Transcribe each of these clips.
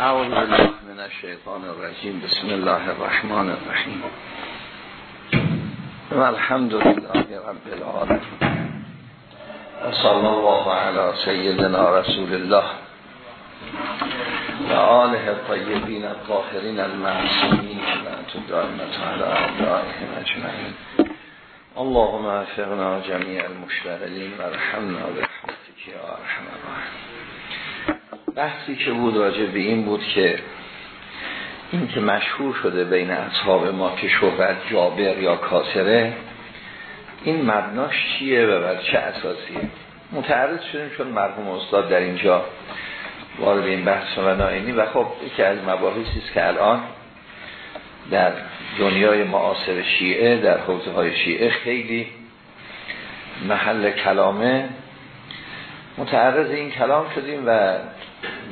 اعوذ بالله من الشیطان الرجیم بسم الله الرحمن الرحیم الحمد لله رب العالمین و صلی الله علی سیدنا رسول الله و آله الطیبین الطاهرین المعصومین و دائمت علی اعدائهم اجمعین اللهم افقنا جمیع المشتغلین و رحمنا برحمتك یا الراحمین بحثی که بود راجع به این بود که این که مشهور شده بین اصحاب ما که شهرت جابر یا کاسره این مبناش چیه و بر چه اساسیه؟ متعرض شدیم چون مرحوم استاد در اینجا وارد این بحث و ناینی و خب یکی از مباحثی است که الان در دنیای معاصر شیعه در حوزه های شیعه خیلی محل کلامه. متعرض این کلام شدیم و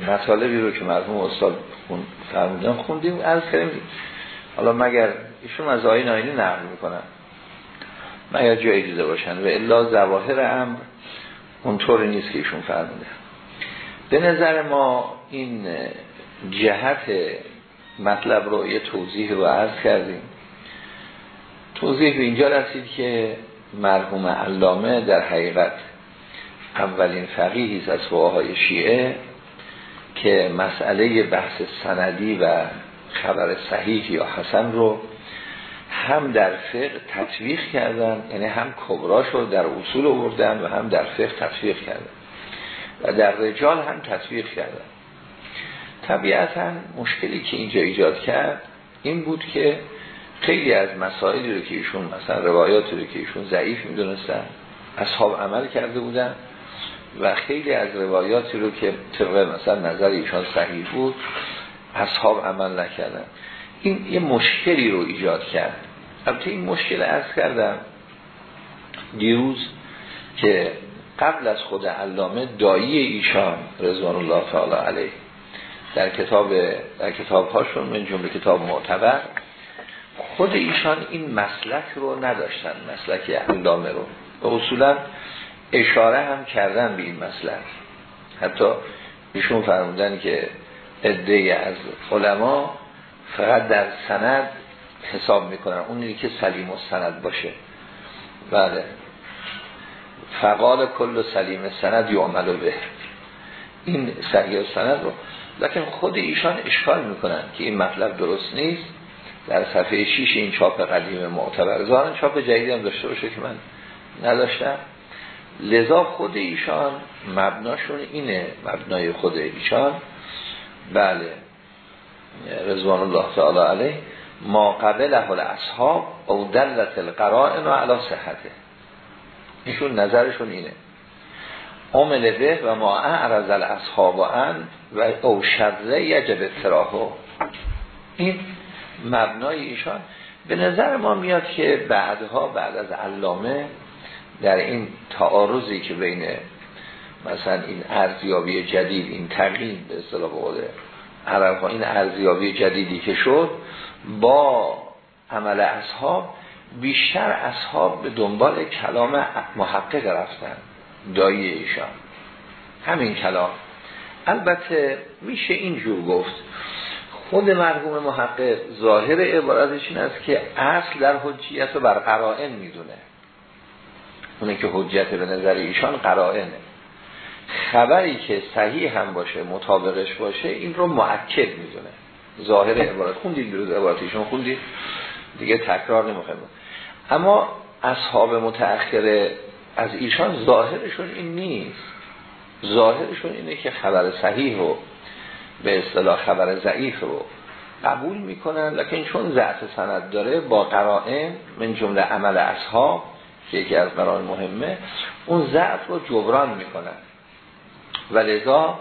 مطالبی رو که مرحوم استاد فرمودن خوندیم از کردیم حالا مگر ایشون از آین آینی نقل می‌کنن؟ مگر جایی دیده باشن؟ و الا زواهر امر اونطوری نیست که ایشون فرموده. به نظر ما این جهت مطلب رو یه توضیح رو عرض کردیم. توضیح به اینجا رسید که مرحوم علامه در حقیقت اولین فقیهی از فقهای شیعه که مسئله بحث سندی و خبر صحیح یا حسن رو هم در فقه تطبیق کردن یعنی هم کبراش رو در اصول آوردن و هم در فقه تطبیق کردن و در رجال هم تطبیق کردن. طبیعتا مشکلی که اینجا ایجاد کرد این بود که خیلی از مسائلی رو که ایشون مثلا روایاتی رو که ایشون ضعیف می‌دونستن اصحاب عمل کرده بودن و خیلی از روایاتی رو که طبق مثلا نظر ایشان صحیح بود اصحاب عمل نکردن. این یه مشکلی رو ایجاد کرد. البته این مشکل از کردم دیروز که قبل از خود علامه دایی ایشان رضوان الله تعالی علیه در کتاب در کتاب هاشون من جمله کتاب معتبر خود ایشان این مسلک رو نداشتن مسلک علامه رو. و اصولا اشاره هم کردن به این مسلک حتی ایشون فرمودن که عده از علما فقط در سند حساب می‌کنن. اونی که سلیم و سند باشه. بله. فقال کل سلیم سند یعمل به. این سریع سند رو. لیکن خود ایشان اشکال می‌کنن که این مطلب درست نیست. در صفحه 6 این چاپ قدیم معتبر. زارن چاپ جدیدی هم داشته باشه که من نداشتم. لذا خود ایشان مبناشون اینه مبنای خود ایشان. بله رضوان الله تعالی علیه. ما قبل احل اصحاب او دلت القرائن و علا صحته. ایشون نظرشون اینه. عمل به و ما اعرض الاصحاب و ان و او شره یجب اطراحو این مبنای ایشان. به نظر ما میاد که بعدها بعد از علامه در این تعارضی که بین مثلا این ارزیابی جدید این تغییر به اصطلاح بوده این ارزیابی جدیدی که شد با عمل اصحاب بیشتر اصحاب به دنبال کلام محقق رفتن دایی ایشان. همین کلام. البته میشه اینجور گفت. خود مرحوم محقق ظاهر عبارتش این است که اصل در حجیت رو بر قرائن می‌دونه. اونه که حجت به نظر ایشان قرائنه. خبری که صحیح هم باشه مطابقش باشه این رو معکد می‌دونه. ظاهر عبارت. خوندید روز عبارت ایشان خوندید؟ دیگه تکرار نمی‌خوایم اما اصحاب متأخر از ایشان ظاهرشون این نیست. ظاهرشون اینه که خبر صحیح رو به اصطلاح خبر ضعیف رو قبول می‌کنن لکن چون ضعف سند داره با قرائن من جمله عمل اصحاب که یکی از برای مهمه اون ضعف رو جبران می‌کنن و لذا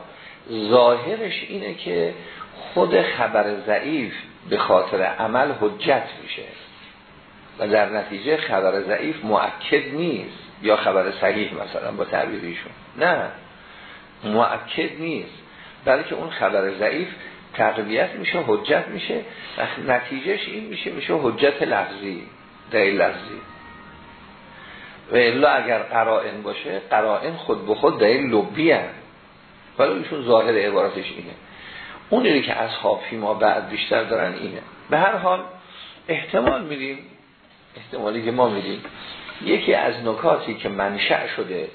ظاهرش اینه که خود خبر ضعیف به خاطر عمل حجت میشه. و در نتیجه خبر ضعیف معکد نیست. یا خبر صحیح مثلا با تعبیریشون نه. معکد نیست. بلکه اون خبر ضعیف تقویت میشه حجت میشه. نتیجهش این میشه میشه حجت لفظی دلیل لفظی. و الا اگر قرائن باشه قرائن خود به خود دلیل لبی هم ولی ایشون ظاهر عبارتش اینه. اونی که اصحاب ما بعد بیشتر دارن اینه. به هر حال احتمال میدیم احتمالی که ما میدیم یکی از نکاتی که منشأ شده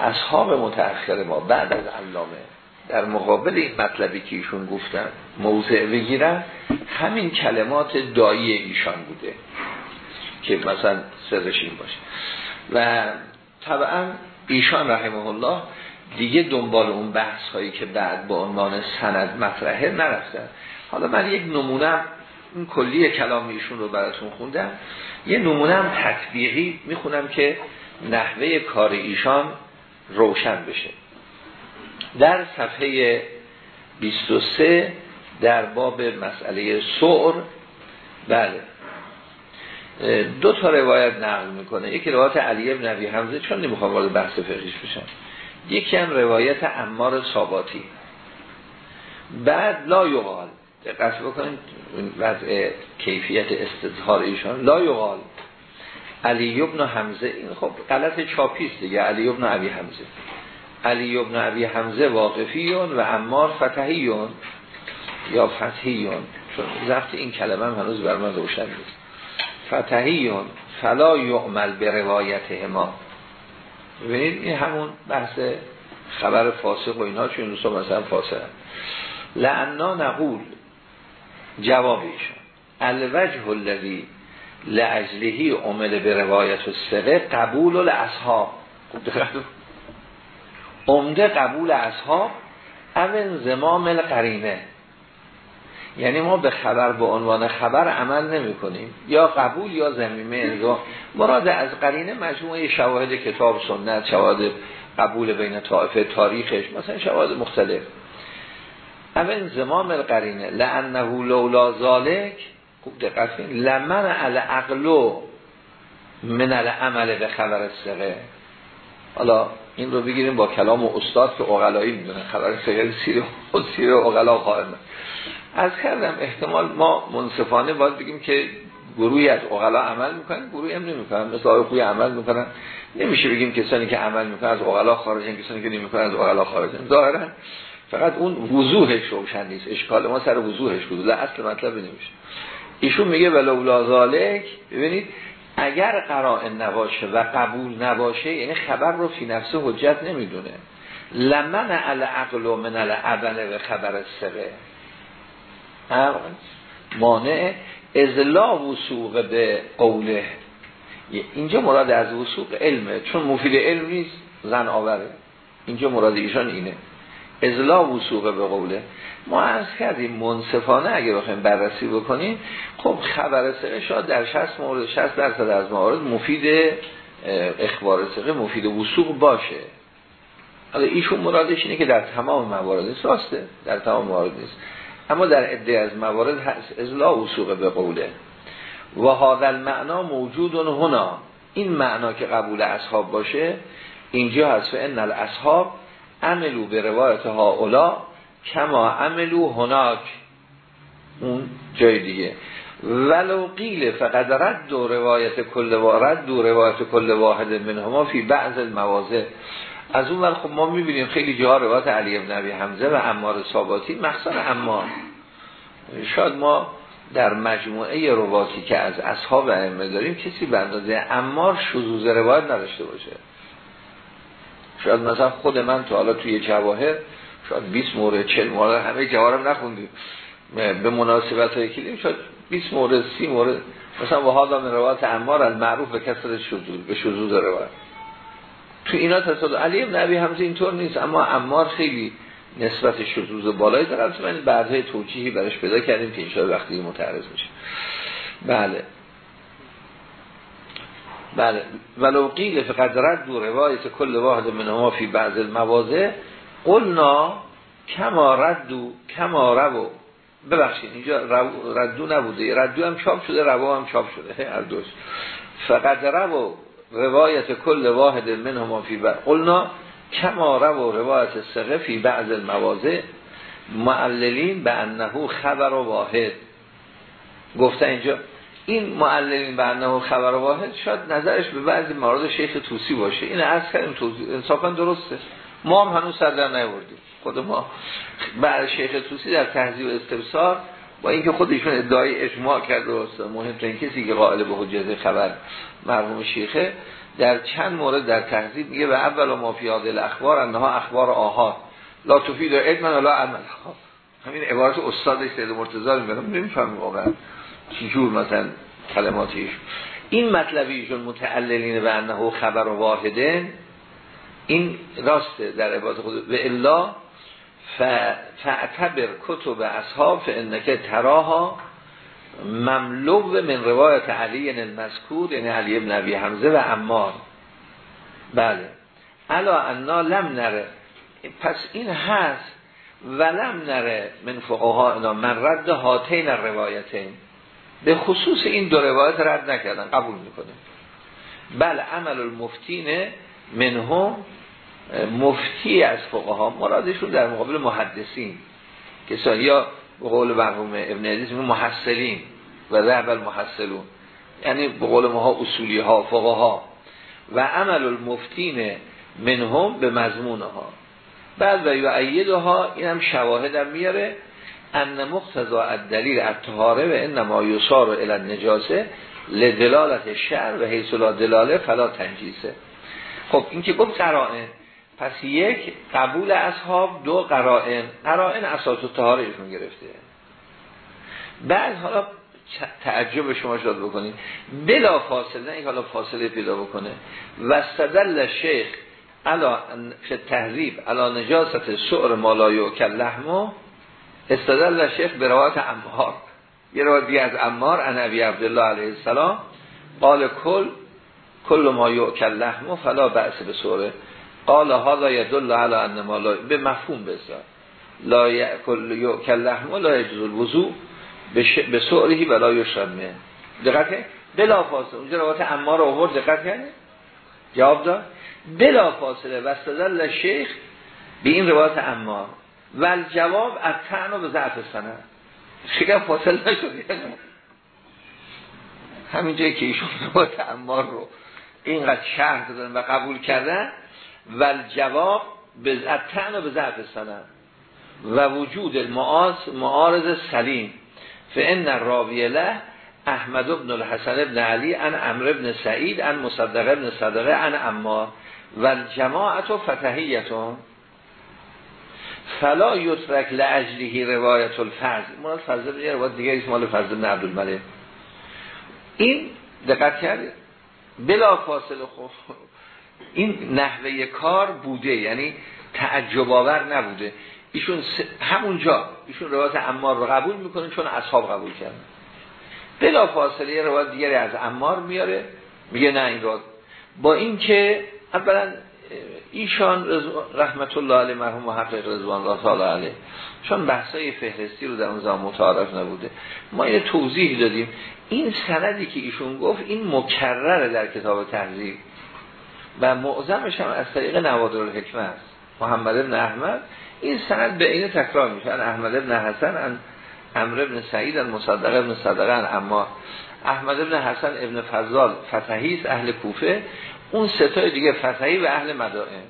اصحاب متأخر ما بعد از علامه در مقابل این مطلبی که ایشون گفتن موضع بگیرن همین کلمات دایی ایشان بوده. که مثلا سرش این باشه. و طبعا ایشان رحمه الله دیگه دنبال اون بحث هایی که بعد با عنوان سند مطرحه نرفتن. حالا من یک نمونه این کلی کلام ایشون رو براتون خوندم. یه نمونه هم تطبیقی می‌خونم که نحوه کار ایشان روشن بشه. در صفحه 23 در باب مسئله سور بله. دو تا روایت نقل می‌کنه. یکی روایت علی ابن نبی حمزه چون نمی‌خوام وارد بحث فقهیش بشم. یکی هم روایت امار ثاباتی بعد لا یقال. دقت بکنید وضع کیفیت استظهار ایشان. لا یقال. علی ابن حمزه این خب غلط چاپیست دیگه علی ابن عبی حمزه. علی ابن عبی حمزه واقفیون و امار فتحیون یا فتحیون. چون زفت این کلمه هم هنوز بر من روشن نیست. فتحیون فلا یعمل به روایت ما. ببینید این همون بحث خبر فاسق و اینها چون این مثلا فاسق. لعنا نقول جوابیشون الوجه الذی لعجلهی عمل به روایت و سقه قبول الاصحاب عمده قبول اصحاب اول زمام القرینه. یعنی ما به خبر به عنوان خبر عمل نمی کنیم. یا قبول یا زمیمه انزا مراد از قرینه مجموعه شواهد کتاب سنت شواهد قبول بین طائفه تاریخش مثلا شواهد مختلف. اول زمام القرینه. لعنه لولا ذالک خوب دقت لمن العقلو من العمل به خبر السقه حالا این رو بگیریم با کلام و استاد که اقلایی می‌دونه. خبر سقه سیر و سیر اقلا خواهد از کردم احتمال ما منصفانه باید بگیم که گروهی از اقلا عمل می‌کنن گروهی هم نمی‌کنن. مثل آقای عمل می‌کنن. نمیشه بگیم کسانی که عمل می‌کنن از اقلا خارجن کسانی که نمی‌کنن از اقلا خارجن. ظاهرا فقط اون وضوحش روشن نیست. اشکال ما سر وضوحش بود. اصل مطلب نمیشه. ایشون میگه ولولا ذالک ببینید اگر قرائن نباشه و قبول نباشه یعنی خبر رو فی نفسه حجت نمی‌دونه. لمن العقل من العبل و خبر سره مانع ازلا وسوق به قوله. اینجا مراد از وسوق علمه. چون مفید علم نیست زن آوره. اینجا مراد ایشان اینه. ازلا وسوق به قوله. ما از کردیم منصفانه اگه بخوایم بررسی بکنیم خب خبر سقه شاید در 60 مورد 60 درصد از موارد مفید اخبار سقه مفید وسوق باشه. حالا ایشون مرادش اینه که در تمام موارد راسته. در تمام موارد نیست. اما در عده از موارد هست ازلا وسوق به قوله. و هذا المعنا موجود هنا. این معنا که قبول اصحاب باشه اینجا هست ان الاصحاب عملو به روایت ها اولا کما عملو هناک. اون جای دیگه. ولو قیل فقط رد دو روایت کل رد دو روایت کل واحد منهما فی بعض المواضع. از اون خب ما می‌بینیم خیلی جاها روایت علی ابن نبی حمزه و امار ثاباتی مخصوصا امار شاید ما در مجموعه رواتی که از اصحاب ائمه داریم کسی به اندازه امار شذوذ روایت نداشته باشه. شاید مثلا خود من تو حالا توی جواهر شاید 20 مورد 40 مورد همه جوارم نخوندیم. به مناسبت های کلیم شاید 20 مورد 30 مورد. مثلا وحادا من روایت امار از معروف به کسر شذوذ به شذوذ روایت. تو اینا تصادف علی ابن ابی حمزه اینطور نیست اما امار خیلی نسبت شذوذ بالایی داره. من بعدهای توجیهی براش پیدا کردیم که انشاء وقتی متعرض میشه. بله. بله. ولو قیل فقط رد دو روایت کل واحد منهما فی بعض المواضع قلنا کما ردو کما رو. ببخشید اینجا ردو نبوده. ردو هم چاپ شده رو هم چاپ شده. هر دوش فقط رو روایت کل واحد منهما فی بعض. قلنا کما رو روایت سقه فی بعض المواضع معللین به انهو خبر واحد. گفته اینجا این معلمین به انه خبر واحد شاید نظرش به بعضی موارد شیخ توسی باشه. این از کردیم انصافا درسته. ما هم هنوز سر در نیوردیم خود ما بعد شیخ توسی در تهذیب استفسار با اینکه خودشون ادعای اجماع کرد و مهمترین کسی که قائل به حجت خبر مرحوم شیخه در چند مورد در تهذیب میگه و اول ما فی الاخبار انها اخبار آها. لا تفید علم لا عمل. همین عبارت استاد سید مرتضی میگم نمی‌فهمم واقعا چجور مثلا کلماتیش. این مطلبی ایشون متعللین به انه خبر واحده این راسته در عبارت خود. و الا فاعتبر کتب اصحاب فانک تراها مملو من روایت علی المذکور یعنی علی ابن نبی حمزه و عمار. بله. الا انا لم نره پس این هست ولم نره من فقها اینا من رد هاتین روایتین به خصوص این دو روایت رد نکردن قبول می‌کنه بله عمل المفتین منهم مفتی از فقها مرادشون در مقابل محدثین کسانی یا به قول مرحوم ابن عزیز محصلین و ذهب المحصلون. یعنی به قول ما اصولی ها فقها. و عمل المفتین منهم به مضمون ها بعد و یعیدها این هم شواهد هم میاره. ان مقتضا الدلیل الطهاره و انما یسار الى النجاسه لدلالت شر و حیث لا دلاله فلا تنجیسه. خب این که گفت قرائن پس یک قبول اصحاب. دو قرائن. قرائن اساس و طهارهشون گرفته. بعد حالا تعجب شما شد بکنید بلا فاصله نه حالا فاصله پیدا بکنه. و استدل شیخ علا تحریب علا نجاست سعر مالای و کلحمو استدل شیخ به روایت امار یه روایت دیگه از امار ان ابی عبدالله علیه السلام. قال کل کل ما یؤکل لحمو فلا بأس به سوره قال هذا يدل على ان ما لا به مفهوم بذار لا یأکل یؤکل لحمو لا يجوز الوضوء به سورهی ولا یشرب من دقیقه بلا فاصله. اونجا روایت امار آورد دقت کرده جواب داد. بلا فاصله. و استدل شیخ به این روایت امار و جواب از تعنا به ضعف سنه خیلی فاصله نشد همین جایی که ایشون روایت امار رو اینقدر شهر دادن و قبول کردن و جواب به تعنا به ضعف سنه و وجود المعاز معارض سلیم. فان راوی له احمد ابن الحسن ابن علی ان امر ابن سعید ان مصدق ابن صدقه ان اما و جماعت و فتحیتون فلا یترک لاجلیه روایت الفرض مراد فضل یه روایت دیگه اسم مال فضل بن عبدالملک. این دقت کرد بلا فاصله خوب این نحوه کار بوده یعنی تعجب آور نبوده. ایشون همونجا ایشون روایت امار رو قبول می‌کنه چون اصحاب قبول کردن. بلا فاصله روایت دیگری از امار میاره میگه نه این رو با اینکه اولا ایشان رحمت الله علیه مرحوم محقق رضوان الله تعالی علیه. چون بحثای فهرستی رو در اون زمان متعارف نبوده. ما این توضیح دادیم. این سندی که ایشون گفت این مکرره در کتاب تحضیب و معظمش هم از طریق نوادر الحکمه است. محمد ابن احمد این سند به این تکرار میشه. احمد ابن حسن ان امر ابن سعید ان مصدق ابن صدقه اما احمد ابن حسن ابن فضال فتحی اهل کوفه. اون ستای دیگه فتحی و اهل مدائن.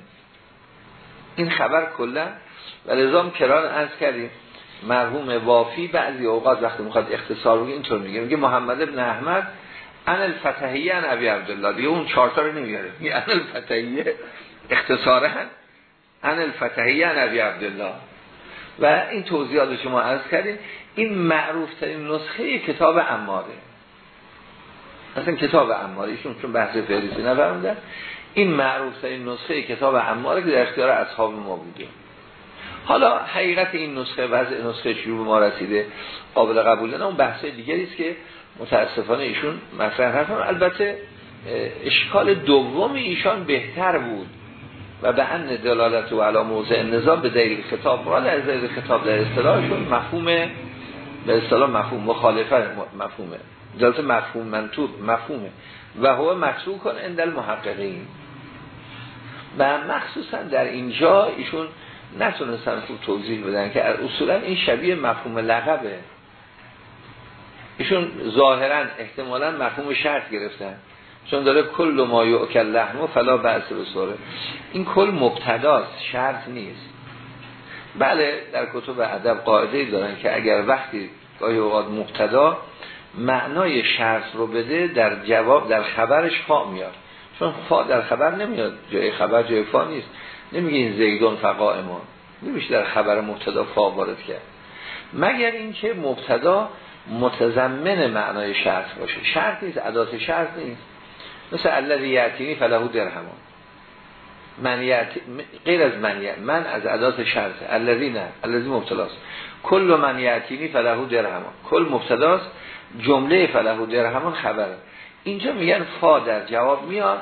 این خبر کلا و لزام کران از کردیم مرحوم وافی بعضی اوقات وقتی می‌خواد اختصار بگه اینطور میگه. میگه محمد ابن احمد ان الفتحیه ان ابی عبدالله. دیگه اون چهارتا رو نمیاره. میگه ان الفتحیه اختصاره ان الفتحیه ان ابی عبدالله. و این توضیحات شما عرض کردیم این معروف ترین نسخه کتاب اماره. اصلا کتاب اماره. ایشون چون بحث فهرستی نفرموندن این معروف ترین نسخه کتاب اماره که در اختیار اصحاب ما بوده. حالا حقیقت این نسخه وضع نسخه شروع ما رسیده قابل قبول نه. اون بحث دیگری است که متاسفانه ایشون مطرح هستن البته اشکال دوم ایشان بهتر بود و به ان دلالت و علا موضع نظام به دلیل خطاب مراد از دلیل خطاب در اصطلاحشون مفهوم به اصطلاح مفهوم مخالفه مفهومه دلالت مفهوم منطوب مفهومه و هو مقصود کن اندل محققین و مخصوصا در اینجا ایشون نتونستن خوب توضیح بدن که اصولا این شبیه مفهوم لقبه ایشون ظاهرا احتمالا مفهوم شرط گرفتن. چون داره کل ما یعکل لحمه فلا بأس بسوره این کل مبتداست شرط نیست. بله در کتب ادب قاعده دارن که اگر وقتی گاهی اوقات مبتدا معنای شرط رو بده در جواب در خبرش فا میاد. چون فا در خبر نمیاد. جای خبر جای فا نیست. نمیگه این زیدون ما نمیشه در خبر مبتدا فا وارد کرد. مگر اینکه مبتدا متضمن معنای شرط باشه. شرط نیست ادات شرط نیست. مثل الذی یعتینی فلهو درهمان من غیر از من من از ادات شرط الذی نه الذی مبتلاست. کل من یعتینی فلهو درهمان کل مبتداست جمله فلهو درهمان خبره. اینجا میگن فا در جواب میاد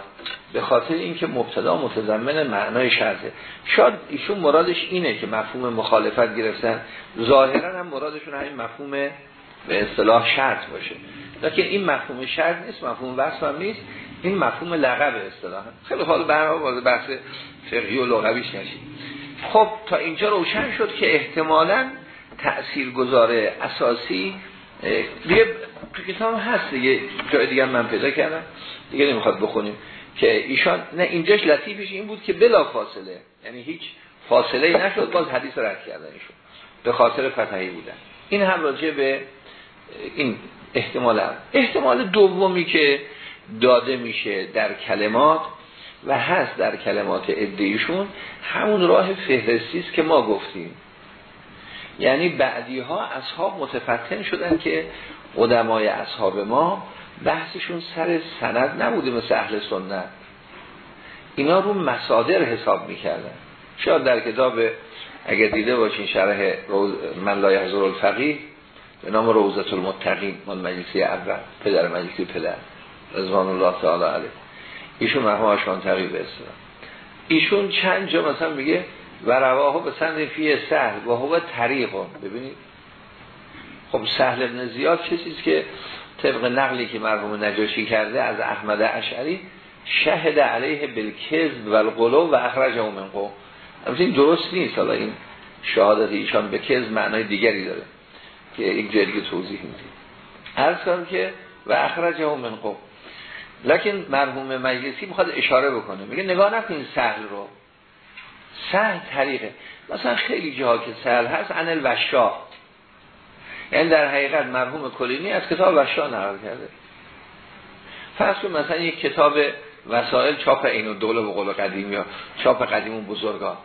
به خاطر اینکه مبتدا متضمن معنای شرطه. شاید ایشون مرادش اینه که مفهوم مخالفت گرفتن. ظاهرا هم مرادشون همین مفهوم به اصطلاح شرط باشه. لیکن این مفهوم شرط نیست مفهوم وصف هم نیست. این مفهوم لقب اصطلاح. خیلی حال برنامه باز بحث فقهی و لغویش نشید خب تا اینجا روشن شد که احتمالا تأثیر گذاره اساسی دیگه کتاب هست دیگه جای دیگه من پیدا کردم. دیگه نمی‌خواد بخونیم. که ایشان نه اینجاش لطیفش این بود که بلا فاصله یعنی هیچ فاصله نشد باز حدیث رد کردن ایشون به خاطر فتحی بودن. این هم راجع به این احتمال هم. احتمال دومی که داده میشه در کلمات و هست در کلمات ادهیشون همون راه فهرستی که ما گفتیم. یعنی بعدی ها اصحاب متفتن شدن که قدمای اصحاب ما بحثشون سر سند نبوده مثل اهل سنت. اینا رو مسادر حساب می‌کردن. شاید در کتاب اگر دیده باشین شرح من لا یحضر الفقیه به نام روزت المتقین من مجلسی اول پدر مجلسی پدر رضوان الله تعالی علیه. ایشون مرحوم آشان تقیی به ایشون چند جا مثلا میگه و رواه به سند فی سهل و هو طریق. ببینید. خب سهل ابن زیاد چیزی که طبق نقلی که مرحوم نجاشی کرده از احمد اشعری شهد علیه بالکذب و القلو و اخرج من قو این درست نیست. حالا این شهادت ایشان به کذب معنای دیگری داره. که یک دیگه توضیح میدیم. عرض کنم که و اخرج من قو لکن مرحوم مجلسی می‌خواد اشاره بکنه. میگه نگاه نکنین سهل رو. سهل طریقه. مثلا خیلی جاها که سهل هست انل وشا یعنی در حقیقت مرحوم کلینی از کتاب وشا نقل کرده. فرض مثلا یک کتاب وسائل چاپ اینو دوله و قول قدیم یا چاپ قدیم و بزرگان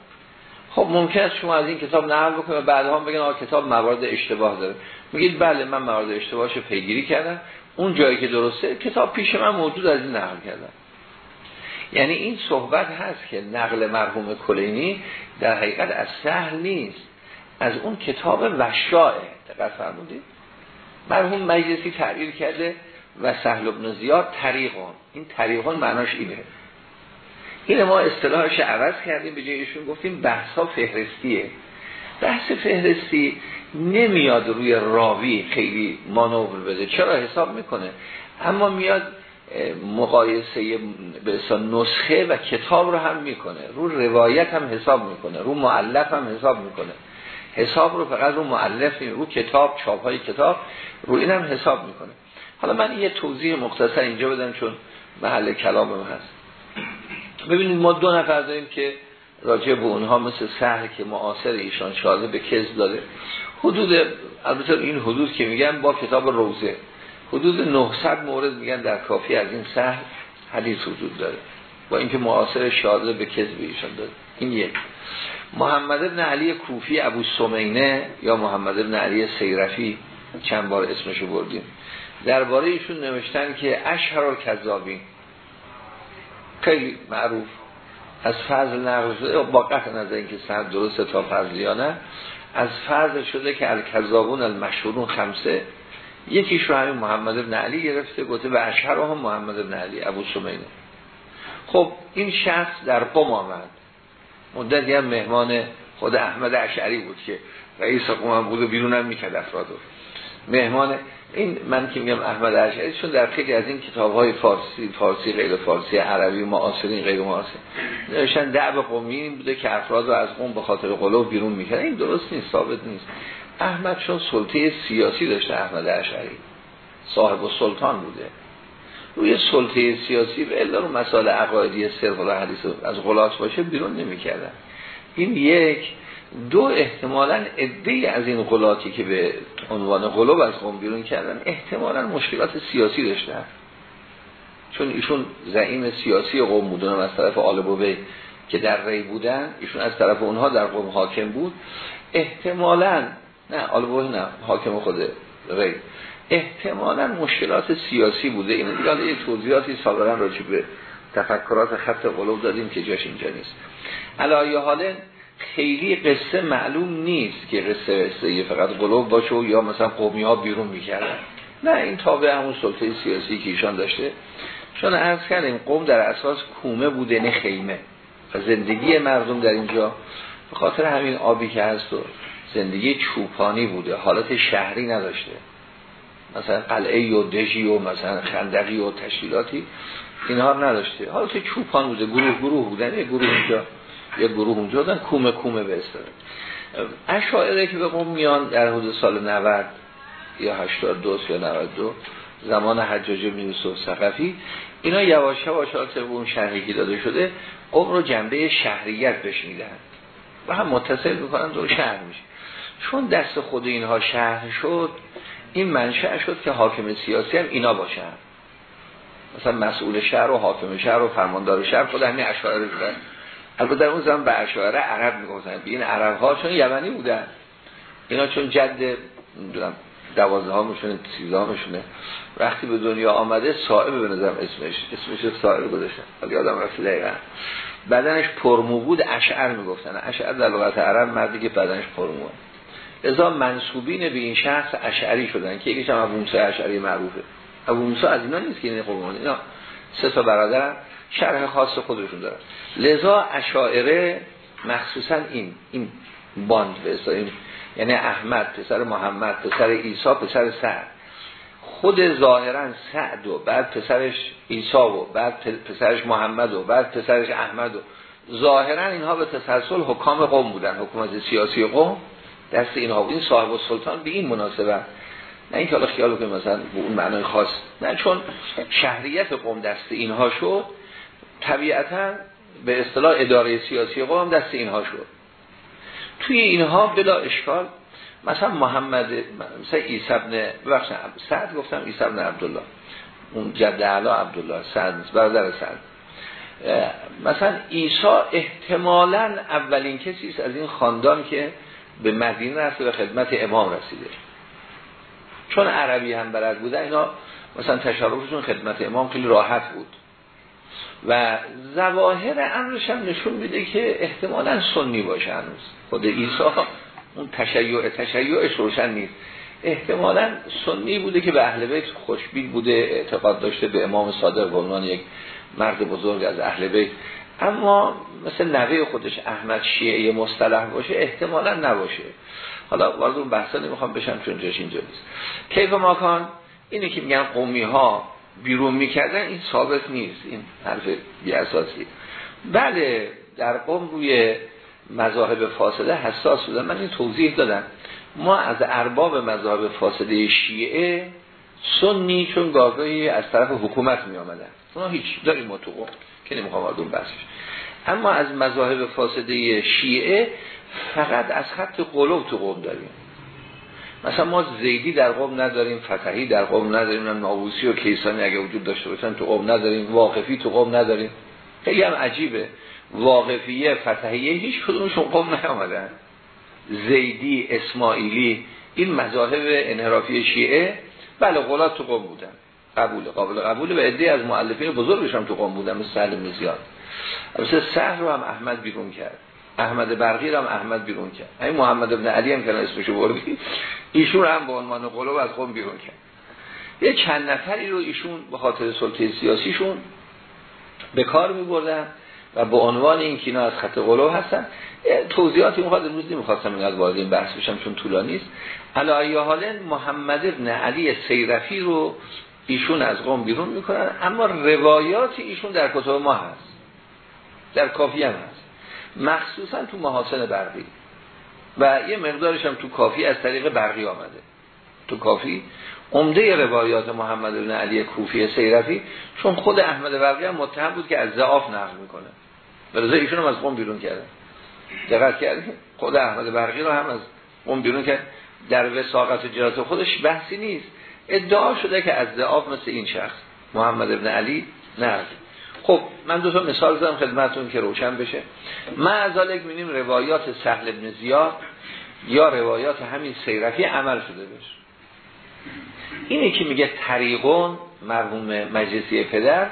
خب ممکن است شما از این کتاب نقل بکنید و بعد هم بگن آقا کتاب موارد اشتباه داره. میگید بله من موارد اشتباهش پیگیری کردم. اون جایی که درسته کتاب پیش من موجود از این نقل کردم یعنی این صحبت هست که نقل مرحوم کلینی در حقیقت از سهل نیست. از اون کتاب وشائه دقیق فرمودید؟ مرحوم مجلسی تعبیر کرده و سهل ابن زیاد طریقون این طریقون معناش اینه. این ما اصطلاحش عوض کردیم به جایشون گفتیم بحث ها فهرستیه. بحث فهرستی نمیاد روی راوی خیلی مانور بده چرا حساب می‌کنه؟ اما میاد مقایسه به نسخه و کتاب رو هم می‌کنه رو روایت هم حساب می‌کنه رو معلف هم حساب می‌کنه. حساب رو فقط رو معلف رو کتاب چاپ های کتاب رو این هم حساب می‌کنه. حالا من یه توضیح مختصر اینجا بدم چون محل کلامم هست. ببینید ما دو نفر داریم که راجع به اونها مثل سهل که معاصر ایشان شاده به کذب داده. حدود البته این حدود که میگن با کتاب روزه حدود 900 مورد میگن در کافی از این سهل حدیث وجود داره. با اینکه معاصر شاده به کذب ایشان داره این یک. محمد ابن علی کوفی ابو سمینه یا محمد ابن علی سیرفی چند بار اسمشو بردیم. درباره ایشون نوشتن که اشهر کذابین. خیلی معروف. از فضل نقل شده با قطع نظر اینکه سند درسته تا فضلیانه از فضل شده که الکذابون المشهورون خمسه یکیش رو همین محمد ابن علی گرفته گفته و اشهر هم محمد ابن علی ابو سمینه خب این شخص در قم آمد. مدتی هم مهمان خود احمد اشعری بود که رئیس قم بود و بیرون هم می‌کرد افرادو. مهمان این من که میگم احمد اشعری چون در خیلی از این کتاب های فارسی فارسی غیر فارسی عربی معاصرین غیر معاصر نوشتن دعب قومی بوده که افراد رو از قوم به خاطر قلوب بیرون می‌کرد این درست نیست ثابت نیست. احمد چون سلطه سیاسی داشته احمد اشعری صاحب و سلطان بوده. روی سلطه سیاسی و الا رو مسائل عقایدی صرف و حدیث از غلات باشه بیرون نمی‌کردن. این یک دو احتمالا عده از این غلاتی که به عنوان غلوب از قوم بیرون کردن احتمالا مشکلات سیاسی داشتن چون ایشون زعیم سیاسی قوم بودن از طرف آل که در ری بودن ایشون از طرف اونها در قوم حاکم بود. احتمالا نه آل نه حاکم خود ری. احتمالا مشکلات سیاسی بوده. این دیگه یه توضیحاتی سابقا راجع به تفکرات خط قلوب دادیم که جاش اینجا نیست. علایه حال خیلی قصه معلوم نیست که قصه قصه فقط قلوب باشه و یا مثلا قومی ها بیرون می‌کردن. نه این تابع همون سلطه سیاسی که ایشان داشته. چون عرض کردیم قوم در اساس کومه بوده نه خیمه. و زندگی مردم در اینجا به خاطر همین آبی که هست و زندگی چوپانی بوده حالت شهری نداشته. مثلا قلعه و دژی و مثلا خندقی و تشکیلاتی اینها نداشته. حالت چوپان بوده گروه گروه بودن یه گروه اینجا. یه گروه اونجا دن کومه کومه به استاره اشاعره که به قوم میان در حدود سال 90 یا 82 یا 92 زمان حجاج بن یوسف ثقفی اینا یواش یواش طبق اون شرحی داده شده قوم رو جنبه شهریت بهش میدن و هم متصل می‌کنن دو شهر میشه. چون دست خود اینها شهر شد این منشأ شد که حاکم سیاسی هم اینا باشن. مثلا مسئول شهر و حاکم شهر و فرماندار شهر خود همین اشاعره بودن. البته در اون زمان به اشاعره عرب می‌گفتن. به این عرب ها چون یمنی بودن. اینا چون جد نمی‌دونم دوازده ها میشونه سیزده ها میشونه وقتی به دنیا آمده صاحب به نظرم اسمش اسمش صاحب گذاشتن. ولی آدم رفت دقیقا. بدنش پرمو بود اشعر می‌گفتن. اشعر در لغت عرب مردی که بدنش پرمو ازا منصوبین به این شخص اشعری شدن که یکیش هم ابو موسی اشعری معروفه. ابو موسی از اینا نیست که این قومان اینا سه تا برادر شرح خاص خودشون دارن. لذا اشاعره مخصوصا این این باند به این یعنی احمد پسر محمد پسر عیسی پسر سعد. خود ظاهرا سعد و بعد پسرش عیسی و بعد پسرش محمد و بعد پسرش احمد و ظاهرا اینها به تسلسل حکام قوم بودن حکومت سیاسی قوم. دست اینها بود. این صاحب و سلطان به این مناسبه. نه اینکه حالا خیال کنیم مثلا به اون معنای خاص. نه چون شهریت قوم دست اینها شد. طبیعتا به اصطلاح اداره سیاسی قوم دست اینها شد. توی اینها بلا اشکال مثلا محمد مثلا عیسی ابن ببخشید سعد گفتم عیسی ابن عبدالله. اون جد علا عبدالله سعد برادر سعد. مثلا عیسی احتمالا اولین کسی است از این خاندان که به مدینه رسید و خدمت امام رسیده. چون عربی هم برد بوده اینا مثلا تشارفشون خدمت امام خیلی راحت بود. و زواهر امرش هم نشون میده که احتمالا سنی باشه هنوز. خود عیسی اون تشیع تشیعش روشن نیست. احتمالا سنی بوده که به اهل بیت خوشبین بوده اعتقاد داشته به امام صادق به عنوان یک مرد بزرگ از اهل بیت. اما مثل نوه خودش احمد شیعه مصطلح باشه احتمالا نباشه. حالا وارد اون بحثا نمی‌خوام بشم چون جاش اینجا نیست. کیف ماکان اینه که میگن قومی ها بیرون می‌کردن این ثابت نیست. این حرف بی اساسی بله در قوم روی مذاهب فاسده حساس بودن. من این توضیح دادم. ما از ارباب مذاهب فاسده شیعه سنی چون گاهی از طرف حکومت می آمدن ما هیچ داریم ما تو قوم که نمی‌خوام اون بحثش. اما از مذاهب فاسده شیعه فقط از خط قلوب تو قوم داریم. مثلا ما زیدی در قوم نداریم فتحی در قوم نداریم ناووسی و کیسانی اگه وجود داشته باشن تو قوم نداریم واقفی تو قوم نداریم. خیلی هم عجیبه. واقفیه فتحیه هیچ کدومشون قوم نیامدن زیدی اسماعیلی این مذاهب انحرافی شیعه بله غلات تو قوم بودن. قبول قابل قبول و عده از مؤلفین بزرگش هم تو قوم بودن مثل سلم زیاد. مثل سهر رو هم احمد بیرون کرد. احمد برقی هم احمد بیرون کرد. این محمد ابن علی هم که اسمشو بردی. ایشون هم به عنوان قلوب از قوم بیرون کرد. یه چند نفری رو ایشون به خاطر سلطه سیاسیشون به کار می بردن و به عنوان این که از خط قلوب هستن توضیحاتی می‌خواد امروز نمی‌خواستم اینقدر وارد این بحث بشم چون طولانی است علی حال محمد ابن علی سیرفی رو ایشون از قوم بیرون می‌کنن اما روایات ایشون در کتاب ما هست. در کافی هم هست. مخصوصا تو محاسن برقی. و یه مقدارش هم تو کافی از طریق برقی آمده. تو کافی. عمده روایات محمد بن علی کوفی سیرفی چون خود احمد برقی هم متهم بود که از ضعاف نقل می‌کنه. برای ایشون هم از قوم بیرون کرده. دقت کردیم خود احمد برقی رو هم از قوم بیرون کرد. در وساقت جرات خودش بحثی نیست. ادعا شده که از ضعاف مثل این شخص محمد بن علی نقل. خب من دو تا مثال زدم خدمتون که روشن بشه. ما از می‌بینیم روایات سهل ابن زیاد یا روایات همین سیرفی عمل شده بشه اینه که میگه طریقون مرحوم مجلسی پدر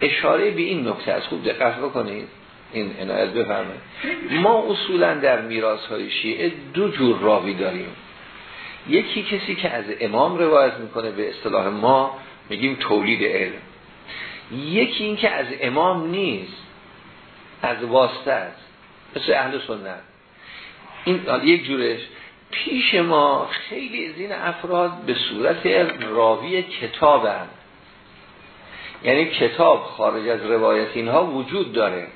اشاره به این نکته از خوب دقت بکنید. این عنایت بفرمایید. ما اصولا در میراث های شیعه دو جور راوی داریم. یکی کسی که از امام روایت می‌کنه به اصطلاح ما میگیم تولید علم. یکی این که از امام نیست از واسطه است. مثل اهل سنت. این یک جورش پیش ما خیلی از این افراد به صورت راوی کتابن. یعنی کتاب خارج از روایت اینها وجود داره.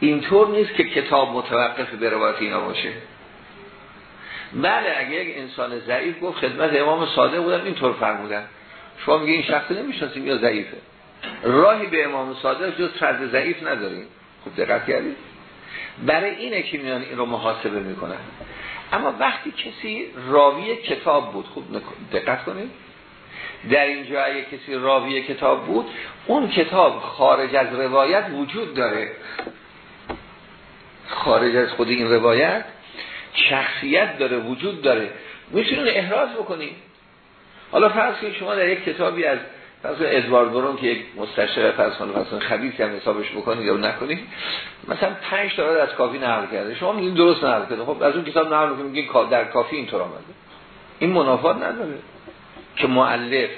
اینطور نیست که کتاب متوقف به روایت اینها باشه. بله اگه یک انسان ضعیف گفت خدمت امام صادق بودم اینطور فرمودن. شما میگه این شخص نمی‌شناسیم یا ضعیفه. راهی به امام صادق جز فرد ضعیف نداریم. خوب دقت کردید؟ برای اینه که میان این رو محاسبه می‌کنن. اما وقتی کسی راوی کتاب بود خوب دقت کنید. در اینجا اگه کسی راوی کتاب بود اون کتاب خارج از روایت وجود داره. خارج از خود این روایت شخصیت داره وجود داره. می‌تونید احراز بکنید حالا فرض کنید شما در یک کتابی از فرض ادوارد برون که یک فرض کنید مثلا خبیث هم حسابش بکنید یا نکنید مثلا 5 تا از کافی نقل کرده. شما میگین درست نقل کرده. خب از اون کتاب نقل کنید میگین در کافی اینطور آمده. این منافات نداره که مؤلف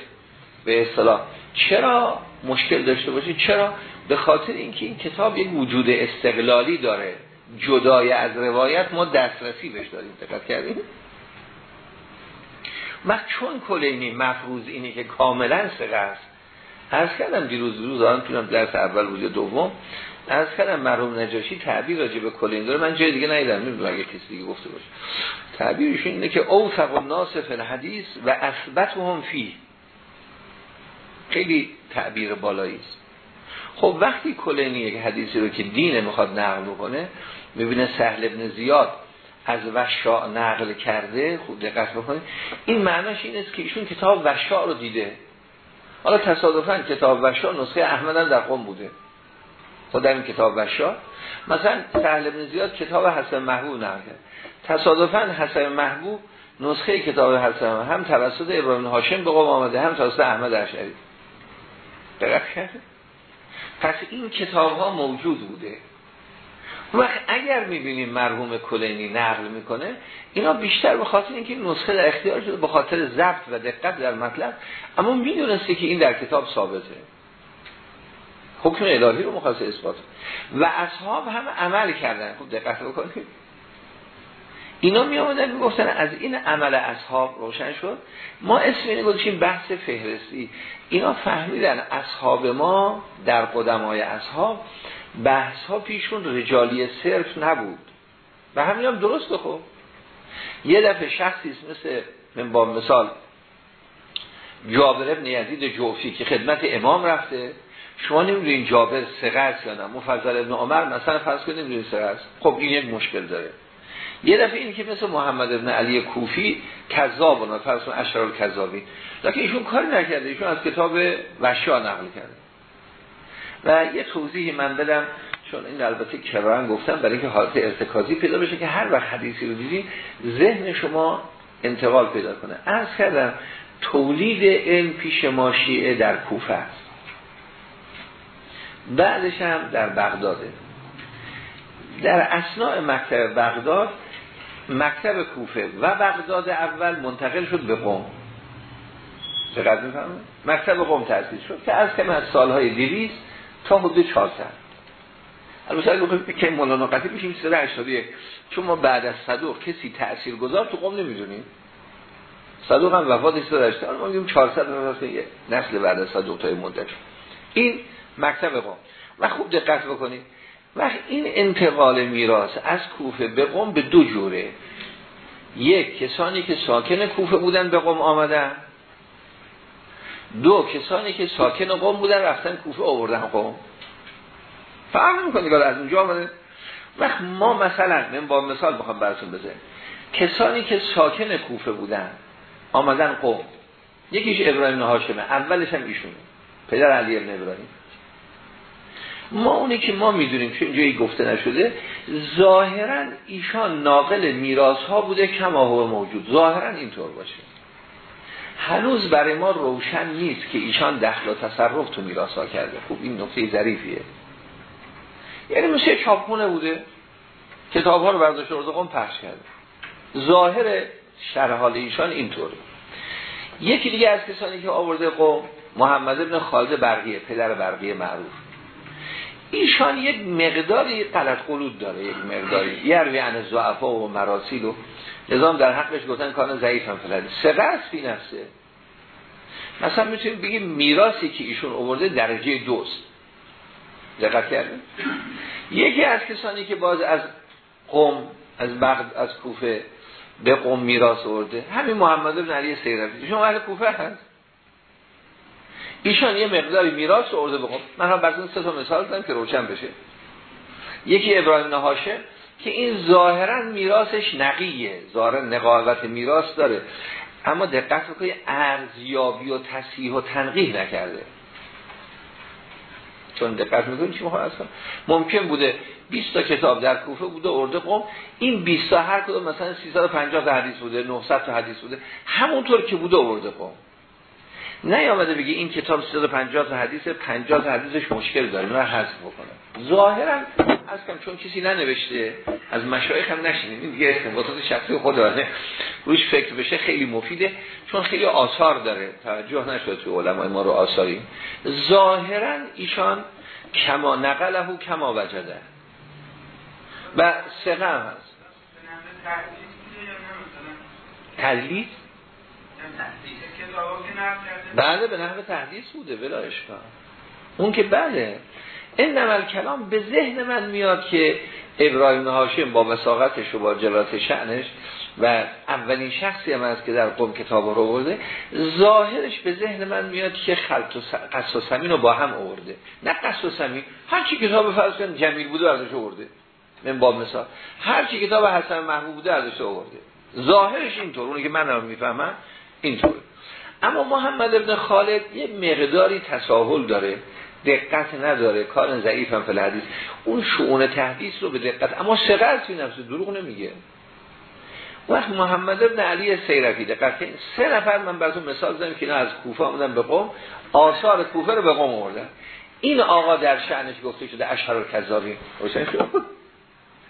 به اصطلاح چرا مشکل داشته باشید چرا؟ به خاطر اینکه این کتاب یک وجود استقلالی داره. جدای از روایت ما دسترسی بهش داریم. دقت کردیم و چون کلینی مفروض اینه که کاملا سقه است از کردم دیروز روز آن تونم درس اول روز دوم از کردم مرحوم نجاشی تعبیر راجع به کلینی داره من جای دیگه ندیدم نمی‌دونم اگه کسی دیگه گفته باشه. تعبیرشون اینه که اوثق الناس فی الحدیث و اثبتهم فی خیلی تعبیر بالایی است. خب وقتی کلینی یک حدیثی رو که دین می‌خواد نقل بکنه می‌بینه سهل ابن زیاد از وشا نقل کرده خوب دقت بکنید. این معناش این است که ایشون کتاب وشا رو دیده. حالا تصادفا کتاب وشا نسخه احمد در قم بوده. خود این کتاب وشا. مثلا سهل ابن زیاد کتاب حسن محبوب نقل کرد. تصادفا حسن محبوب نسخه کتاب حسن هم توسط ابراهیم هاشم به قوم آمده هم توسط احمد اشعری. دقت کرده؟ پس این کتاب ها موجود بوده. وقت اگر می‌بینیم مرحوم کلینی نقل می‌کنه اینا بیشتر به خاطر اینکه نسخه در اختیار شده به خاطر و دقت در مطلب اما می‌دونسته که این در کتاب ثابته. حکم الهی رو مخواست اثبات. و اصحاب هم عمل کردن. خوب دقت بکنید. اینا می آمدن می گفتن از این عمل اصحاب روشن شد. ما اسم اینو گذاشتیم بحث فهرستی. اینا فهمیدن اصحاب ما در قدمای اصحاب بحث ها پیشون رجالی صرف نبود. و همین هم درست خب. یه دفعه شخصی مثل من با مثال جابر ابن یزید جوفی که خدمت امام رفته. شما نمی‌دونین جابر سقه یا نه. مفضل ابن عمر مثلا فرض کنید نمی‌دونین سقه خب این یک مشکل داره. یه دفعه این که مثل محمد ابن علی کوفی کذاب اونا فرض کن اشرال کذابی لکه ایشون کاری نکرده. ایشون از کتاب وشا نقل کرده. و یه توضیحی من بدم چون این البته کرارن گفتم برای اینکه حالت ارتکازی پیدا بشه که هر وقت حدیثی رو دیدی ذهن شما انتقال پیدا کنه. از کردم تولید علم پیش ما شیعه در کوفه است. بعدش هم در بغداده در اسناع مکتب بغداد مکتب کوفه و بغداد اول منتقل شد به قوم. چقدر می‌فهمه؟ مکتب قوم تأسیس شد که از کم از سالهای تا حدود 400 البته بخوایم که مولانا قطعی میشیم 381 چون ما بعد از صدوق کسی تأثیر گذار تو قوم نمی‌دونیم. صدوق هم وفات 380 ما میگیم 400 نسل بعد از صدوق تا مدت. این مکتب قوم. و خوب دقت بکنید. و این انتقال میراث از کوفه به قوم به دو جوره. یک کسانی که ساکن کوفه بودن به قوم آمدن. دو کسانی که ساکن قوم بودن رفتن کوفه آوردن قوم. فرق می‌کنه که از اونجا آمده. وقت ما مثلا من با مثال بخوام براتون بزنیم کسانی که ساکن کوفه بودن آمدن قوم. یکیش ابراهیم هاشمه اولش هم ایشونه. پدر علی ابن ابراهیم. ما اونی که ما می‌دونیم چون اینجایی گفته نشده ظاهرا ایشان ناقل میراث ها بوده کما هو موجود. ظاهرا اینطور باشه. هنوز برای ما روشن نیست که ایشان دخل و تصرف تو میراث ها کرده. خوب این نقطه ظریفیه. یعنی مثل چاپخونه بوده کتاب ها رو برداشت قوم پخش کرده. ظاهر شرح حال ایشان اینطوره. یکی دیگه از کسانی که آورده قوم محمد ابن خالد برقیه پدر برقیه معروف. ایشان یک مقداری غلط قلود داره یک مقداری. یروی عن زعفا و مراسیل و نظام در حقش گفتن کان ضعیف هم فلده سقه فی نفسه. مثلا می‌تونیم بگیم میراسی که ایشون آورده درجه دوست. دقت کردیم؟ یکی از کسانی که باز از قوم از بغد از کوفه به قوم میراث آورده همین محمد بن علی سیرفی شما اهل کوفه هست؟ ایشان یه مقداری میراث آورده به قوم من هم براتون سه تا مثال زدم که روشن بشه. یکی ابراهیم نهاشه که این ظاهرا میراثش نقیه. ظاهرا نقاوت میراث داره. اما دقت بکنید ارزیابی و تصحیح و تنقیح نکرده. چون دقت می‌کنیم چی می‌خوام اصلا ممکن بوده 20 تا کتاب در کوفه بوده ارده قوم. این 20 تا هر کدوم مثلا 350 تا حدیث بوده 900 تا حدیث بوده. همونطور که بوده ارده قوم. نیامده بگی این کتاب 350 تا حدیث 50 تا حدیثش مشکل داره من حذف بکنم ظاهرا از کم چون کسی ننوشته از مشایخ هم نشینید این دیگه استنباطات شخصی خود داره روش فکر بشه خیلی مفیده چون خیلی آثار داره. توجه نشد تو علمای ما رو آثاری ظاهرا ایشان کما نقله و کما وجده. و سقه هم هست. تدلیس بله به نحو تحدیث بوده بلا اشکال. اون که بله این نمال کلام به ذهن من میاد که ابراهیم هاشم با مساقتش و با جلات شعنش و اولین شخصی هم است که در قوم کتاب رو برده ظاهرش به ذهن من میاد که خلط و قص و سمین رو با هم آورده. نه قص و سمین. هرچی کتاب فرض جمیل بوده ازش آورده. من با مثال. هرچی کتاب حسن محبوب بوده ازش آورده. ظاهرش اینطور. اونی که من رو می‌فهمم اینطور اما محمد ابن خالد یه مقداری تساهل داره دقت نداره کار ضعیف هم فل حدیث اون شعون تحدیث رو به دقت اما سقل توی نفسه دروغ نمیگه. وقت محمد ابن علی سیرفی دقت سه نفر من براتون مثال زدم که اینا از کوفه آمدن به قوم آثار کوفه رو به قوم آوردن. این آقا در شأنش گفته شده اشهر کذابی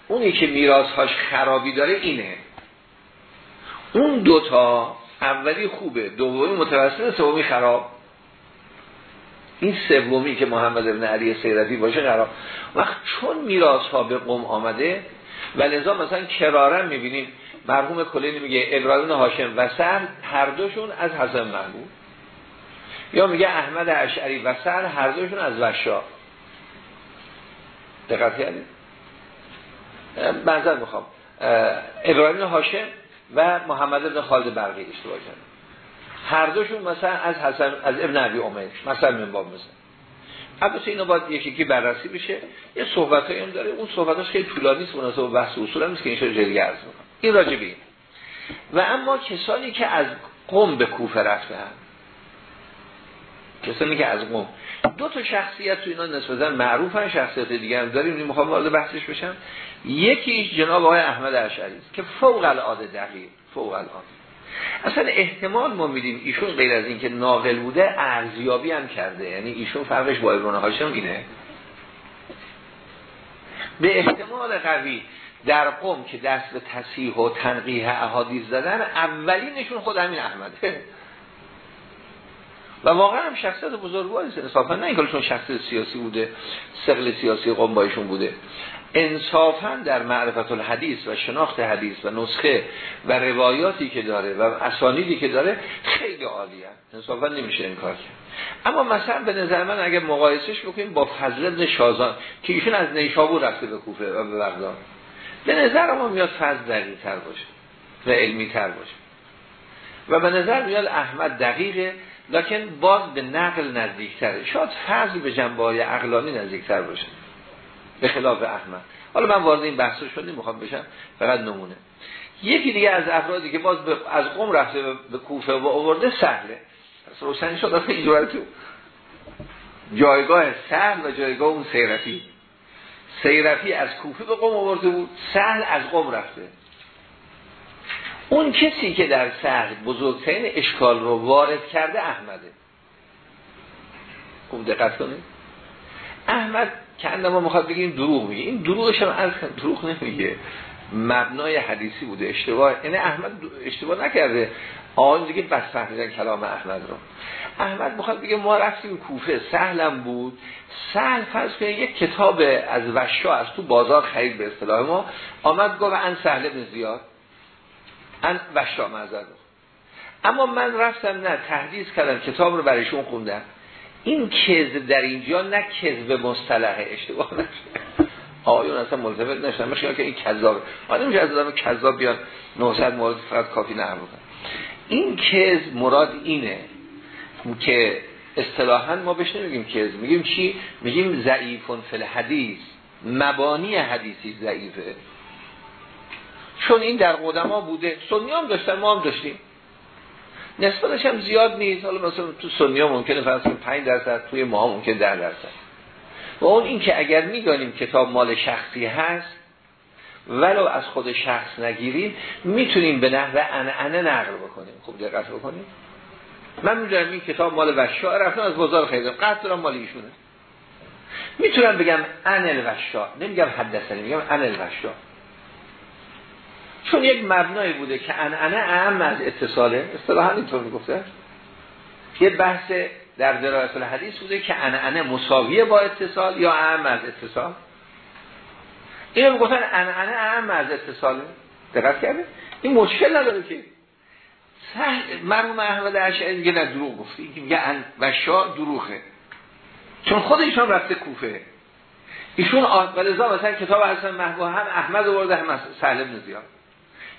اونی که میراثهاش خرابی داره اینه. اون دوتا اولی خوبه دومی متوسط سومی خراب. این سومی که محمد ابن علی سیرفی باشه خراب. وقت چون میراث ها به قوم آمده و لذا مثلا کرارن می‌بینیم مرحوم کلینی میگه ابراهیم هاشم و سر هر دوشون از حسن محبوب یا میگه احمد اشعری و سر هر دوشون از وشا. دقت کردید؟ منظر می‌خوام. ابراهیم هاشم و محمد ابن خالد برقی اشتباه کرد. هر دوشون مثلا از حسن از ابن عبی امیر مثلا من باب مثلا. البته اینو باید یکی که بررسی بشه. یه صحبت هم داره. اون صحبتاش خیلی طولانی است. مناسب بحث اصول هم نیست که اینشو جلگه عرض این راجبی و اما کسانی که از قم به کوفه رفتن کسانی که از قم دو تا شخصیت تو اینا نسبتا معروفن شخصیت دیگه هم داریم. می‌خوام وارد بحثش بشم. یکیش جناب آقای احمد اشعری که فوق العاده دقیق فوق العاده. اصلا احتمال ما میدیم ایشون غیر از اینکه ناقل بوده ارزیابی هم کرده. یعنی ایشون فرقش با ابن هاشم اینه. به احتمال قوی در قوم که دست به تصحیح و تنقیح احادیث زدن اولینشون خود همین احمده. و واقعا هم شخصیت بزرگواری است. انصافا نه اینکه چون سیاسی بوده سقل سیاسی قوم با ایشون بوده. انصافا در معرفت الحدیث و شناخت حدیث و نسخه و روایاتی که داره و اسانیدی که داره خیلی عالیه. انصافا نمیشه این کار کرد. اما مثلا به نظر من اگر مقایسش بکنیم با فضل ابن شازان که ایشون از نیشابور رفته به کوفه و به بغداد. به نظر ما میاد فضل دقیق تر باشه و علمی تر باشه. و به نظر میاد احمد دقیقه لکن باز به نقل نزدیکتره. شاید فرض به جنبه های عقلانی نزدیکتر باشه. به خلاف احمد. حالا من وارد این بحث شد نمی‌خوام بشم فقط نمونه. یکی دیگه از افرادی که باز از قم رفته به کوفه و آورده سهله. روشنی شد اینجوری تو جایگاه سهل و جایگاه اون سیرفی. سیرفی از کوفه به قم آورده بود سهل از قم رفته. اون کسی که در سهل بزرگترین اشکال رو وارد کرده احمده. خوب دقت کنید. احمد که ما می‌خواد بگیم دروغ میگه. این دروغش هم از دروغ نمیگه. مبنای حدیثی بوده. اشتباه یعنی احمد اشتباه نکرده. آن دیگه بس فهمیدن کلام احمد رو. احمد می‌خواد بگه ما رفتیم کوفه. سهلم بود. سهل فرض کنه یک کتاب از وشا از تو بازار خرید به اصطلاح ما. آمد گفت ان سهل بن زیاد. ان وشا معذر اما من رفتم نه تحدیث کردم کتاب رو برایشون خوندم. این کذب در اینجا نه کذب مصطلحه اشتباه نشه. آقایون اصلا ملتفت نشدن. میشه که این کذاب. ما نمیشه از آدم کذاب بیان. 900 مورد فقط کافی نه بکن این کذب مراد اینه که اصطلاحا ما بهش نمیگیم کذب. میگیم چی؟ میگیم ضعیفون فل حدیث مبانی حدیثی ضعیفه. چون این در قدما بوده. سنی هم داشتن ما هم داشتیم. نسبتش هم زیاد نیست. حالا مثلا تو سنی ها ممکنه فرض 5 درصد توی ما ممکن 10 درصد. و اون این که اگر می‌دانیم کتاب مال شخصی هست ولو از خود شخص نگیریم می‌تونیم به نحو انعنه نقل بکنیم. خوب دقت بکنیم من می‌دونم این کتاب مال وشا رفتم از بازار خریدم دارم مال ایشونه. می‌تونم بگم انل وشا نمیگم حدثنی میگم انل وشا چون یک مبنایی بوده که انعنه اهم از اتصاله. اصطلاحا اینطور می‌گفته. یه بحث در درایت الحدیث بوده که انعنه مساویه با اتصال یا اهم از اتصال. اینو می‌گفتن انعنه اهم از اتصاله. دقت کرده این مشکل نداره که. سهل مرحوم احمد اشعری میگه نه دروغ گفته. این میگه ان و شا دروغه. چون خود ایشان رفته کوفه. ایشون ولذا مثلا کتاب حسن محبوب هم احمد آورده هم سهل بن زیاد.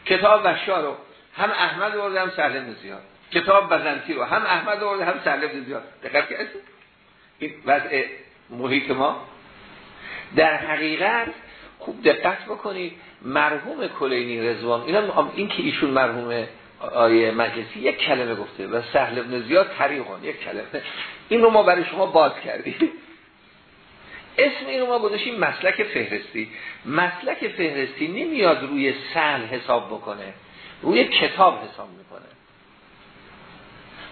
کتاب وشا رو هم احمد آورده هم سهل بن زیاد. کتاب بزنتی رو هم احمد آورده هم سهل بن زیاد. دقت کردید؟ این وضع محیط ما. در حقیقت خوب دقت بکنید مرحوم کلینی رضوان اینا این که ایشون مرحوم آیه مجلسی یک کلمه گفته و سهل ابن زیاد طریقان یک کلمه. این رو ما برای شما باز کردیم. اسم این رو ما گذاشیم مسلک فهرستی. مسلک فهرستی نمیاد روی سهل حساب بکنه روی کتاب حساب می‌کنه.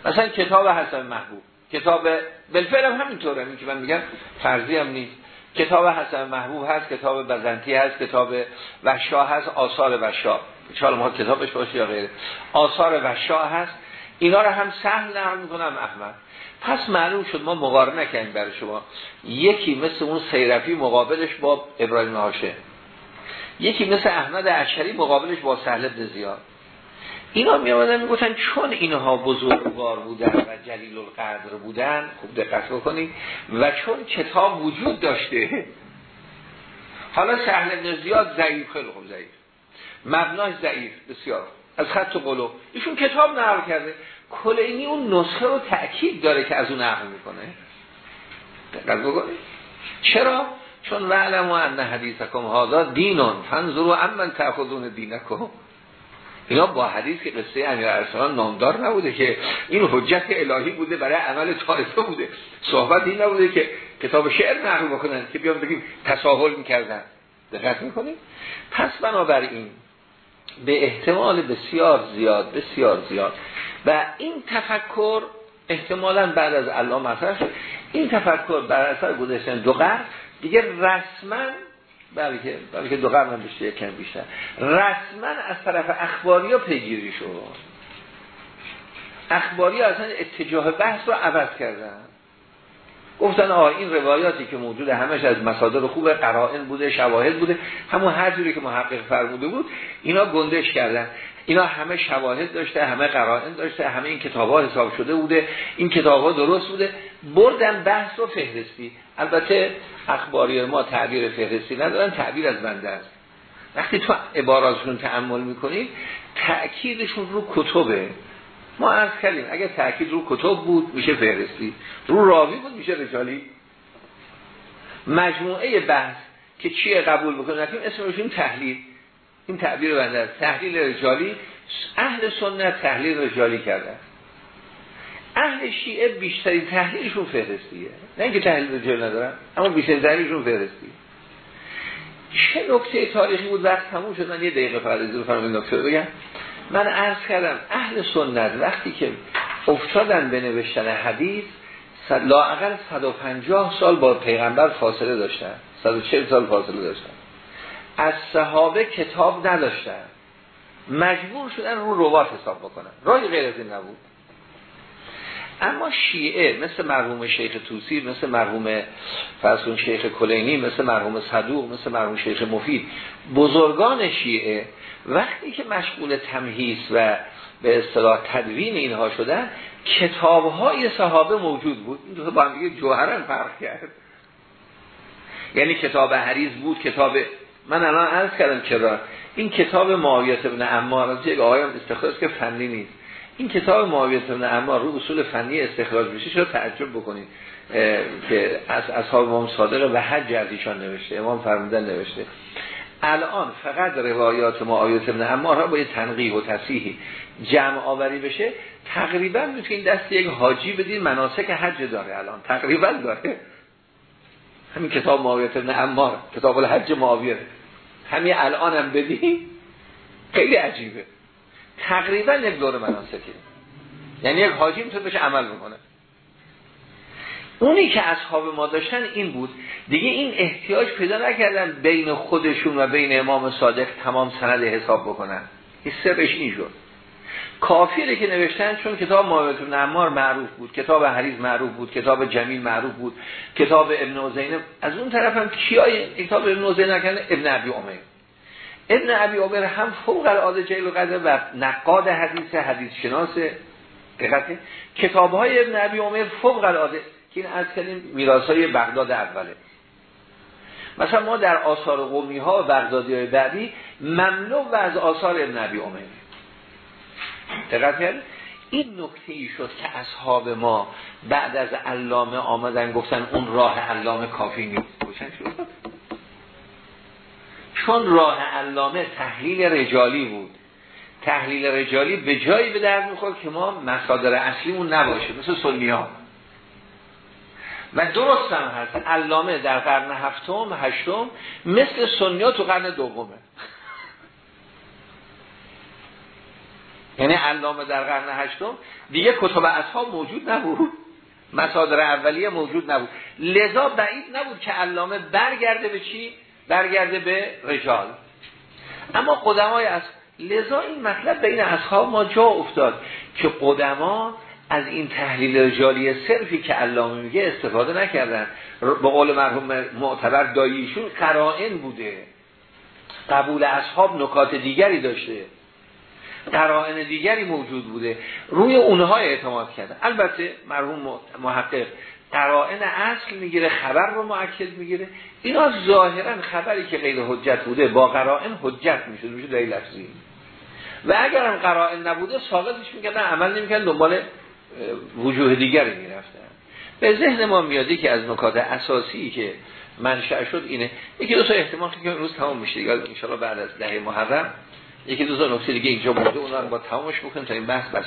مثلا کتاب حسن محبوب کتاب بلفعل هم همینطوره این که من میگم فرضی هم نیست. کتاب حسن محبوب هست کتاب بزنتی هست کتاب وشا هست آثار وشا چاله ما کتابش باشه یا غیره. آثار وشا هست. اینا رو هم سهل نقل می‌کنم احمد. پس معلوم شد ما مقارنه نکنیم برای شما. یکی مثل اون سیرفی مقابلش با ابراهیم هاشه یکی مثل احمد اشری مقابلش با سهل بن زیاد. اینا می آمدن می‌گفتن چون اینها بزرگوار بودن و جلیل القدر بودن خوب دقت بکنید و چون کتاب وجود داشته. حالا سهل بن زیاد ضعیف خیلی خوب ضعیف. مبناش ضعیف بسیار. از خط و قلو ایشون کتاب نقل کرده. کلینی اون نسخه رو تأکید داره که از اون نقل می‌کنه. دقت بکنید. چرا؟ چون وعلم و ان حدیثکم هذا دینون فنظروا امن تاخذون دینکم اینا با حدیث که قصه امیر ارسلان نامدار نبوده که این حجت الهی بوده برای عمل طائفه بوده. صحبت این نبوده که کتاب شعر نقل بکنن که بیان بگیم تساهل می‌کردن. دقت می‌کنیم پس بنابراین به احتمال بسیار زیاد بسیار زیاد و این تفکر احتمالا بعد از الله مطرح این تفکر بر اثر گذشتن دو قرن دیگه رسما بلکه بلکه دو قرن بیشتر کم بیشتر. رسما از طرف اخباری ها پیگیری شد. اخباری ها اصلا اتجاه بحث رو عوض کردن. گفتن آه این روایاتی که موجود همش از مصادر خوب قرائن بوده شواهد بوده همون هر جوری که محقق فرموده بود اینا گندش کردن. اینا همه شواهد داشته همه قرائن داشته همه این کتاب ها حساب شده بوده این کتاب ها درست بوده. بردن بحث و فهرستی. البته اخباری ما تعبیر فهرستی ندارن تعبیر از بنده است. وقتی تو عباراتشون تعمل می‌کنید تأکیدشون رو کتبه. ما عرض کردیم اگر تأکید رو کتب بود میشه فهرستی. رو راوی بود میشه رجالی مجموعه بحث که چیه قبول بکنیم اسمش این تحلیل. این تعبیر بنده است. تحلیل رجالی اهل سنت تحلیل رجالی کردن اهل شیعه بیشتری تحلیلشون فهرستیه. نه اینکه تحلیل رجالی ندارن اما بیشتری تحلیلشون فهرستیه. چه نکته تاریخی بود؟ وقت تموم شد. من یه دقیقه فقط رو فرمایید نکته بگم. من عرض کردم اهل سنت وقتی که افتادن به نوشتن حدیث لاعقل 150 سال با پیغمبر فاصله داشتن. 140 سال فاصله داشتن. از صحابه کتاب نداشتن. مجبور شدن رو روات حساب بکنن. رای غیر از این نبود. اما شیعه مثل مرحوم شیخ توسی مثل مرحوم فرسون شیخ کلینی مثل مرحوم صدوق مثل مرحوم شیخ مفید بزرگان شیعه وقتی که مشغول تمهیز و به اصطلاح تدوین اینها شدن کتاب های صحابه موجود بود. این دو با هم دیگه جوهرن فرق کرد. یعنی کتاب حریز بود کتاب من الان عرض کردم چرا؟ این کتاب معاویت ابن عمار از یک آقایم استخراج که فنی نیست. این کتاب معاویت ابن عمار رو اصول فنی استخراج بشه چرا تعجب بکنید که از اصحاب امام صادق و حج از ایشان نوشته امام فرمودن نوشته. الان فقط روایات معاویت ابن عمار ها با یه تنقیح و تصیحی جمع آوری بشه تقریبا این دست یک حاجی بدین مناسک حج داره الان تقریبا داره. همین کتاب معاویت ابن عمار کتاب الحج معاویت. همین الان هم بدی خیلی عجیبه. تقریبا یک دور مناسکی. یعنی یک حاجی می‌تونه بشه عمل می‌کنه اونی که اصحاب ما داشتن این بود. دیگه این احتیاج پیدا نکردن بین خودشون و بین امام صادق تمام سند حساب بکنن. این سرش این شد. کافیره که نوشتن چون کتاب معاویت بن عمار معروف بود کتاب حریز معروف بود کتاب جمیل معروف بود کتاب ابن عزینه. از اون طرف هم کیای کتاب ابن عزینه نکنه ابن عبی عمر. ابن عبی عمر هم فوق العاده جیل و قدر و نقاد حدیث حدیث شناس. دقیقه کتاب های ابن عبی عمر فوق العاده. که این از کلیم میراث های بغداد اوله. مثلا ما در آثار قومی ها و بغدادی های بعدی ممنوع و از آثار ابن عبی عمر. دقت کرد این نکته ای شد که اصحاب ما بعد از علامه آمدن گفتن اون راه علامه کافی نیست. چون راه علامه تحلیل رجالی بود. تحلیل رجالی به جایی به درد می‌خورد که ما مصادر اصلیمون نباشه مثل سنی ها و درست هم هست. علامه در قرن هفتم هشتم مثل سنی تو قرن دومه. یعنی علامه در قرن هشتم دیگه کتب اصحاب موجود نبود. مصادر اولیه موجود نبود. لذا بعید نبود که علامه برگرده به چی؟ برگرده به رجال. اما قدمای از لذا این مطلب بین اصحاب ما جا افتاد که قدما از این تحلیل رجالی صرفی که علامه میگه استفاده نکردن. به قول مرحوم معتبر داییشون قرائن بوده. قبول اصحاب نکات دیگری داشته. قرائن دیگری موجود بوده. روی اونها اعتماد کرده. البته مرحوم محقق قرائن اصل می‌گیره خبر رو معکد می‌گیره. اینا ظاهرا خبری که غیر حجت بوده با قرائن حجت میشه میشه دلیل لفظی و اگر هم قرائن نبوده ساقطش می‌کردن عمل نمی‌کردن دنبال وجوه دیگری می‌رفتن به ذهن ما میادی که از نکات اساسی که منشأ شد اینه. یکی دو تا احتمال که روز تمام میشه. دیگه ان بعد از ده محرم. یکی دو تا نکته دیگه اینجا بوده اونا رو با تمامش بکنیم تا این بحث بس.